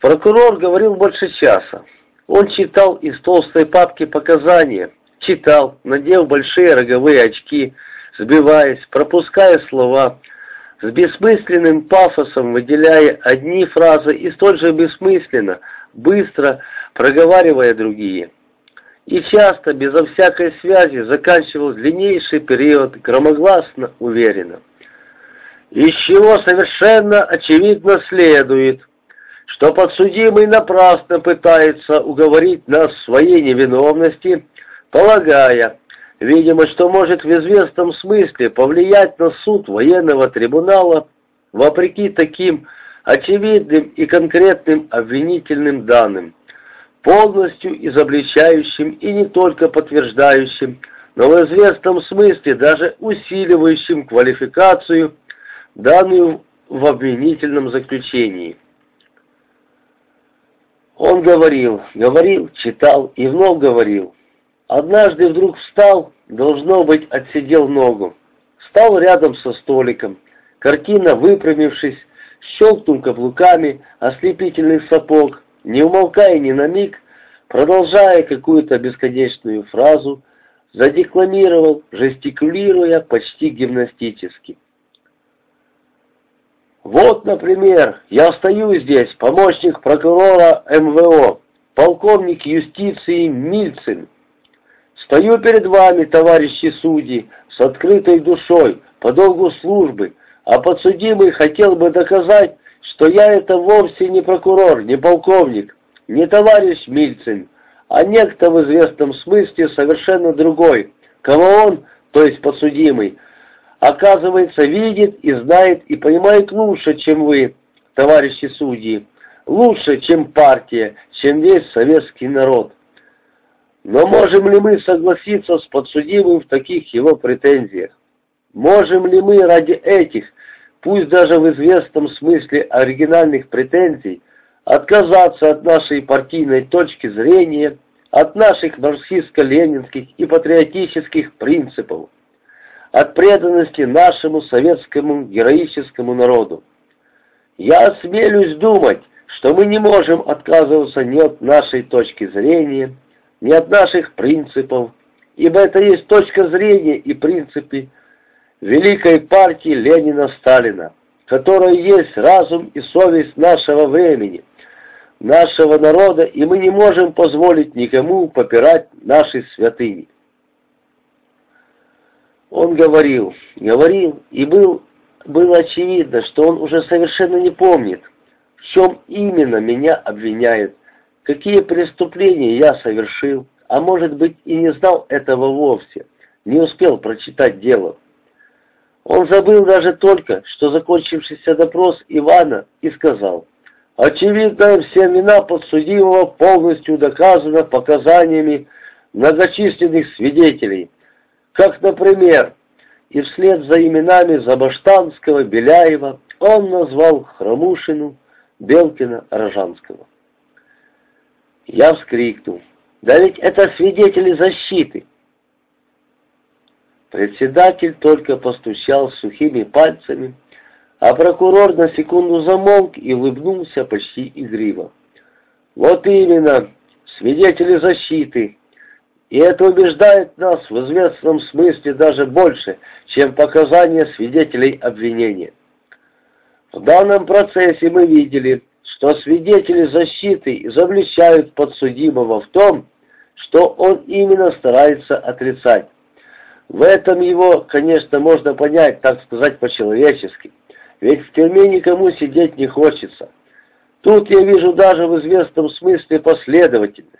Прокурор говорил больше часа. Он читал из толстой папки показания, читал, надев большие роговые очки, сбиваясь, пропуская слова, с бессмысленным пафосом выделяя одни фразы и столь же бессмысленно, быстро проговаривая другие. И часто, безо всякой связи, заканчивал длиннейший период громогласно, уверенно. Из чего совершенно очевидно следует, что подсудимый напрасно пытается уговорить нас в своей невиновности, полагая, видимо, что может в известном смысле повлиять на суд военного трибунала вопреки таким очевидным и конкретным обвинительным данным, полностью изобличающим и не только подтверждающим, но в известном смысле даже усиливающим квалификацию, данную в обвинительном заключении. Он говорил, говорил, читал и вновь говорил. Однажды вдруг встал, должно быть, отсидел ногу. Встал рядом со столиком. Картина, выпрямившись, щелкнул каблуками ослепительный сапог, не умолкая ни на миг, продолжая какую-то бесконечную фразу, задекламировал, жестикулируя почти гимнастически. Вот, например, я стою здесь, помощник прокурора МВО, полковник юстиции Мильцин. Стою перед вами, товарищи судьи, с открытой душой, по долгу службы, а подсудимый хотел бы доказать, что я это вовсе не прокурор, не полковник, не товарищ Мильцин, а некто в известном смысле совершенно другой, кого он, то есть подсудимый, оказывается, видит и знает и понимает лучше, чем вы, товарищи судьи, лучше, чем партия, чем весь советский народ. Но можем ли мы согласиться с подсудимым в таких его претензиях? Можем ли мы ради этих, пусть даже в известном смысле оригинальных претензий, отказаться от нашей партийной точки зрения, от наших марксистско-ленинских и патриотических принципов? От преданности нашему советскому героическому народу. Я осмелюсь думать, что мы не можем отказываться ни от нашей точки зрения, ни от наших принципов, ибо это есть точка зрения и принципы великой партии Ленина-Сталина, которая есть разум и совесть нашего времени, нашего народа, и мы не можем позволить никому попирать наши святыни. Он говорил, говорил, и был, было очевидно, что он уже совершенно не помнит, в чем именно меня обвиняют, какие преступления я совершил, а может быть и не знал этого вовсе, не успел прочитать дело. Он забыл даже только, что закончившийся допрос Ивана и сказал, «Очевидно, все вина подсудимого полностью доказана показаниями многочисленных свидетелей, как, например, и вслед за именами Забаштанского, Беляева он назвал Хромушину, Белкина, Рожанского. Я вскрикнул. Да ведь это свидетели защиты. Председатель только постучал сухими пальцами, а прокурор на секунду замолк и улыбнулся почти игриво. Вот именно, свидетели защиты, и это убеждает нас в известном смысле даже больше, чем показания свидетелей обвинения. В данном процессе мы видели, что свидетели защиты изобличают подсудимого в том, что он именно старается отрицать. В этом его, конечно, можно понять, так сказать, по-человечески. Ведь в тюрьме никому сидеть не хочется. Тут я вижу даже в известном смысле последовательность.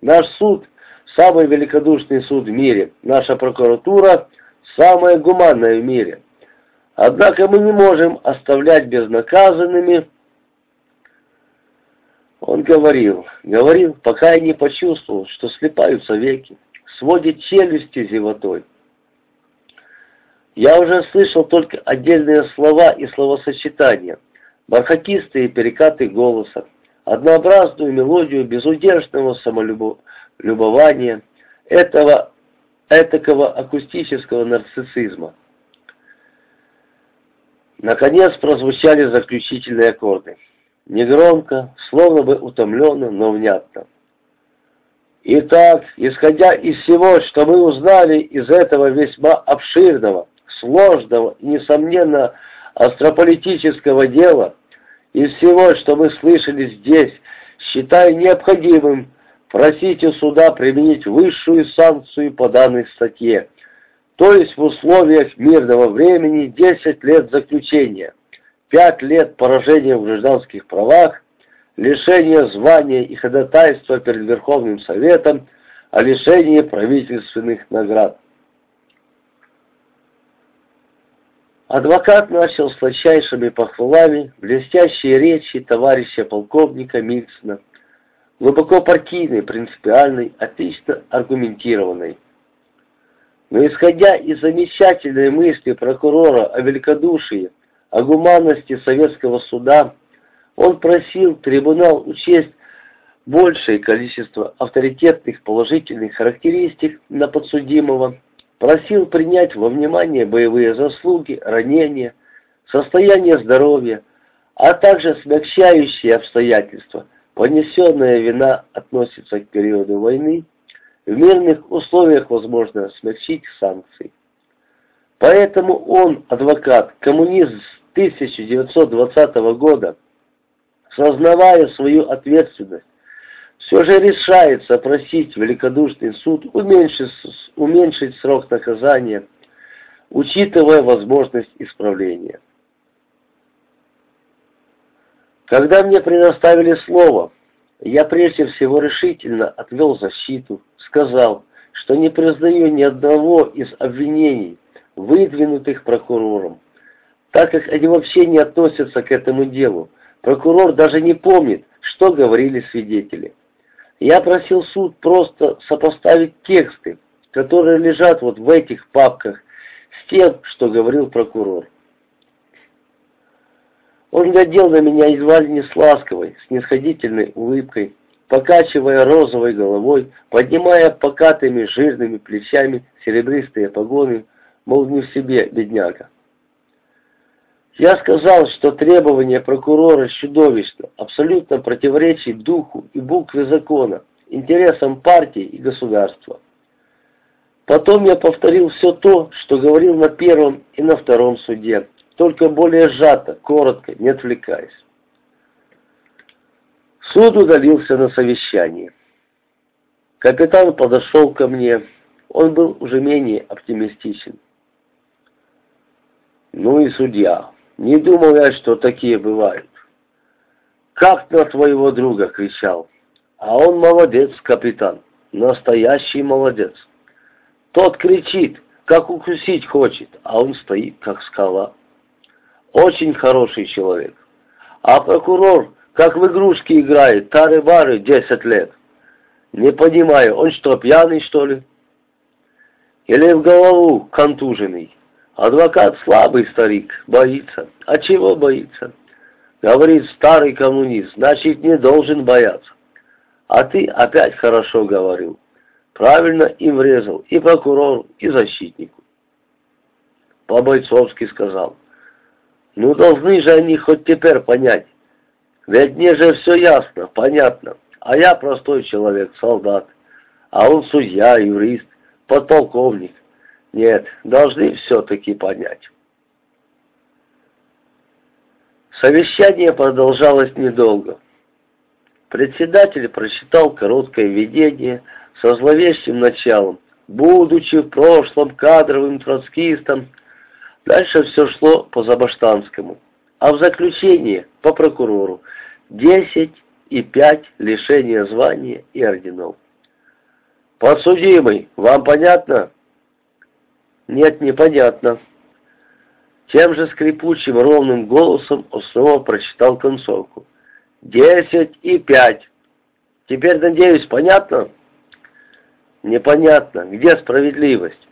Наш суд – самый великодушный суд в мире, наша прокуратура самая гуманная в мире. Однако мы не можем оставлять безнаказанными. Он говорил, говорил, пока я не почувствовал, что слепаются веки, сводит челюсти зевотой. Я уже слышал только отдельные слова и словосочетания, бархатистые перекаты голоса, однообразную мелодию безудержного самолюбования любования, этого этакого акустического нарциссизма. Наконец прозвучали заключительные аккорды. негромко, словно бы утомленно, но внятно. Итак, исходя из всего, что мы узнали из этого весьма обширного, сложного и, несомненно, астрополитического дела, из всего, что мы слышали здесь, считаю необходимым просить у суда применить высшую санкцию по данной статье, то есть в условиях мирного времени 10 лет заключения, 5 лет поражения в гражданских правах, лишение звания и ходатайства перед Верховным Советом о лишении правительственных наград. Адвокат начал с сладчайшими похвалами блестящие речи товарища полковника Мильсона, глубоко партийной, принципиальной, отлично аргументированной. Но исходя из замечательной мысли прокурора о великодушии, о гуманности советского суда, он просил трибунал учесть большее количество авторитетных положительных характеристик на подсудимого, просил принять во внимание боевые заслуги, ранения, состояние здоровья, а также смягчающие обстоятельства. Понесенная вина относится к периоду войны, в мирных условиях возможно смягчить санкции. Поэтому он, адвокат, коммунист с 1920 года, сознавая свою ответственность, все же решается просить великодушный суд уменьшить, уменьшить срок наказания, учитывая возможность исправления. Когда мне предоставили слово, я прежде всего решительно отвел защиту, сказал, что не признаю ни одного из обвинений, выдвинутых прокурором, так как они вообще не относятся к этому делу, Прокурор даже не помнит, что говорили свидетели. Я просил суд просто сопоставить тексты, которые лежат вот в этих папках, с тем, что говорил прокурор. Он глядел на меня едва ли с ласковой, снисходительной улыбкой, покачивая розовой головой, поднимая покатыми жирными плечами серебристые погоны, мол, не в себе, бедняга. Я сказал, что требование прокурора чудовищно, абсолютно противоречит духу и букве закона, интересам партии и государства. Потом я повторил все то, что говорил на первом и на втором суде, только более сжато, коротко, не отвлекаясь. Суд удалился на совещание. Капитан подошел ко мне, он был уже менее оптимистичен. Ну и судья. Не думал я, что такие бывают. Как на твоего друга кричал. А он молодец, капитан. Настоящий молодец. Тот кричит, как укусить хочет, а он стоит, как скала. Очень хороший человек. А прокурор, как в игрушки играет, тары-бары, десять лет. Не понимаю, он что, пьяный, что ли? Или в голову контуженный? Адвокат слабый старик, боится. А чего боится? Говорит старый коммунист, значит не должен бояться. А ты опять хорошо говорил. Правильно им врезал и прокурору, и защитнику. По-бойцовски сказал. Ну должны же они хоть теперь понять. Ведь мне же все ясно, понятно. А я простой человек, солдат. А он судья, юрист, подполковник. Нет, должны все-таки понять. Совещание продолжалось недолго. Председатель прочитал короткое введение со зловещим началом. Будучи в прошлом кадровым троцкистом, дальше все шло по Забаштанскому. А в заключение по прокурору 10 и 5 лишения звания и орденов. «Подсудимый, вам понятно?» Нет, непонятно. Тем же скрипучим ровным голосом он снова прочитал концовку. Десять и пять. Теперь, надеюсь, понятно? Непонятно. Где справедливость?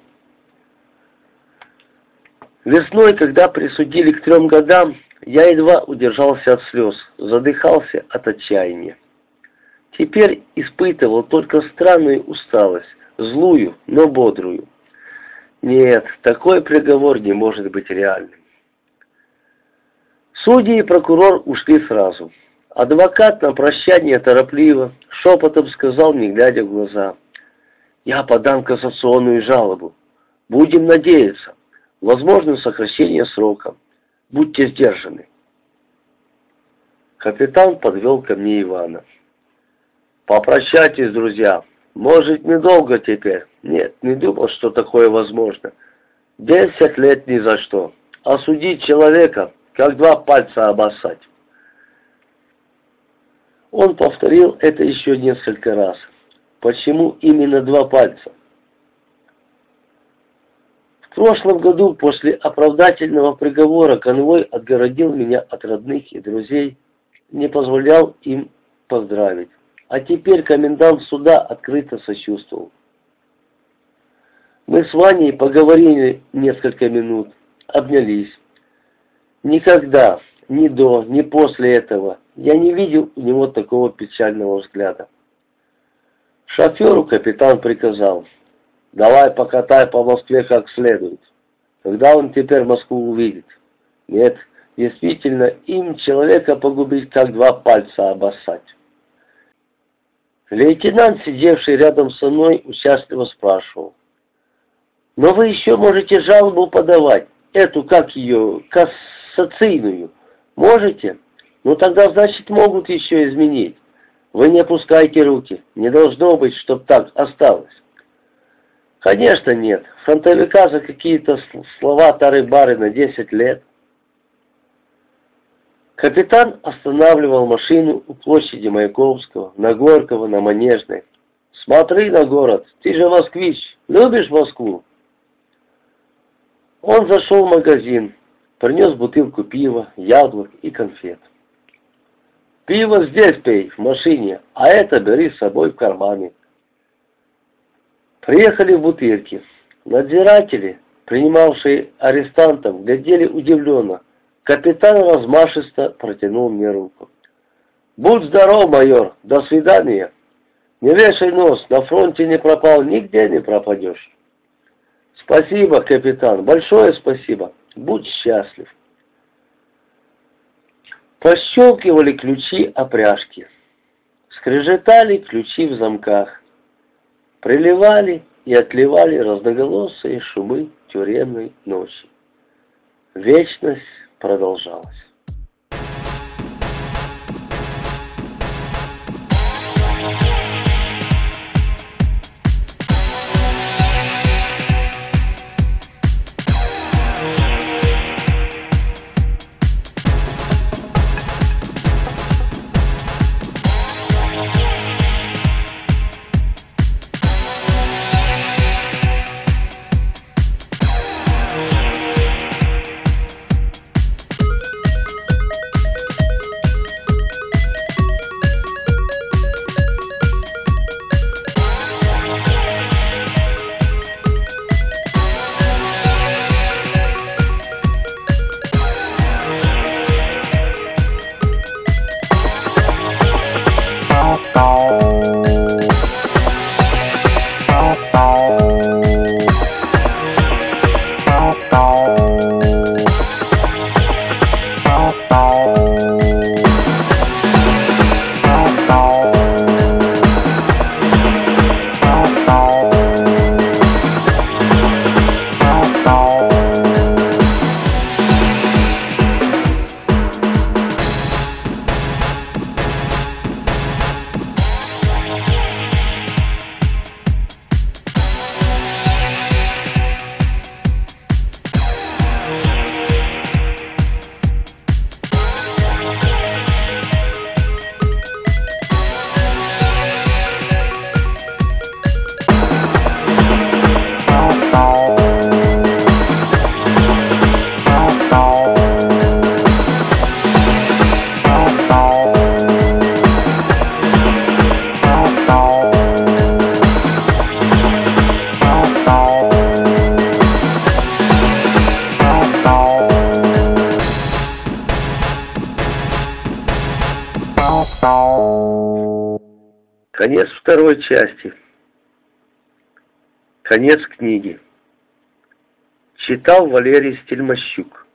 Весной, когда присудили к трем годам, я едва удержался от слез, задыхался от отчаяния. Теперь испытывал только странную усталость, злую, но бодрую. Нет, такой приговор не может быть реальным. Судьи и прокурор ушли сразу. Адвокат на прощание торопливо, шепотом сказал, не глядя в глаза. «Я подам кассационную жалобу. Будем надеяться. Возможно сокращение срока. Будьте сдержаны». Капитан подвел ко мне Ивана. «Попрощайтесь, друзья. Может, недолго теперь. Нет, не думал, что такое возможно. Десять лет ни за что. Осудить человека, как два пальца обоссать». Он повторил это еще несколько раз. Почему именно два пальца? В прошлом году после оправдательного приговора конвой отгородил меня от родных и друзей, не позволял им поздравить. А теперь комендант суда открыто сочувствовал. Мы с Ваней поговорили несколько минут, обнялись. Никогда, ни до, ни после этого я не видел у него такого печального взгляда. Шоферу капитан приказал, давай покатай по Москве как следует. Когда он теперь Москву увидит? Нет, действительно, им человека погубить, как два пальца обоссать. Лейтенант, сидевший рядом со мной, участливо спрашивал. «Но вы еще можете жалобу подавать, эту, как ее, кассацийную. Можете? Ну тогда, значит, могут еще изменить. Вы не опускайте руки. Не должно быть, чтоб так осталось. Конечно, нет. Фронтовика за какие-то слова тары-бары на 10 лет. Капитан останавливал машину у площади Маяковского, на Горького, на Манежной. «Смотри на город, ты же москвич, любишь Москву?» Он зашел в магазин, принес бутылку пива, яблок и конфет. «Пиво здесь пей, в машине, а это бери с собой в кармане». Приехали в бутырки. Надзиратели, принимавшие арестантов, глядели удивленно, Капитан размашисто протянул мне руку. «Будь здоров, майор! До свидания! Не вешай нос, на фронте не пропал, нигде не пропадешь!» «Спасибо, капитан, большое спасибо! Будь счастлив!» Пощелкивали ключи опряжки. Скрежетали ключи в замках. Приливали и отливали разноголосые шумы тюремной ночи. Вечность продолжалось. Второй части. Конец книги. Читал Валерий Стельмощук.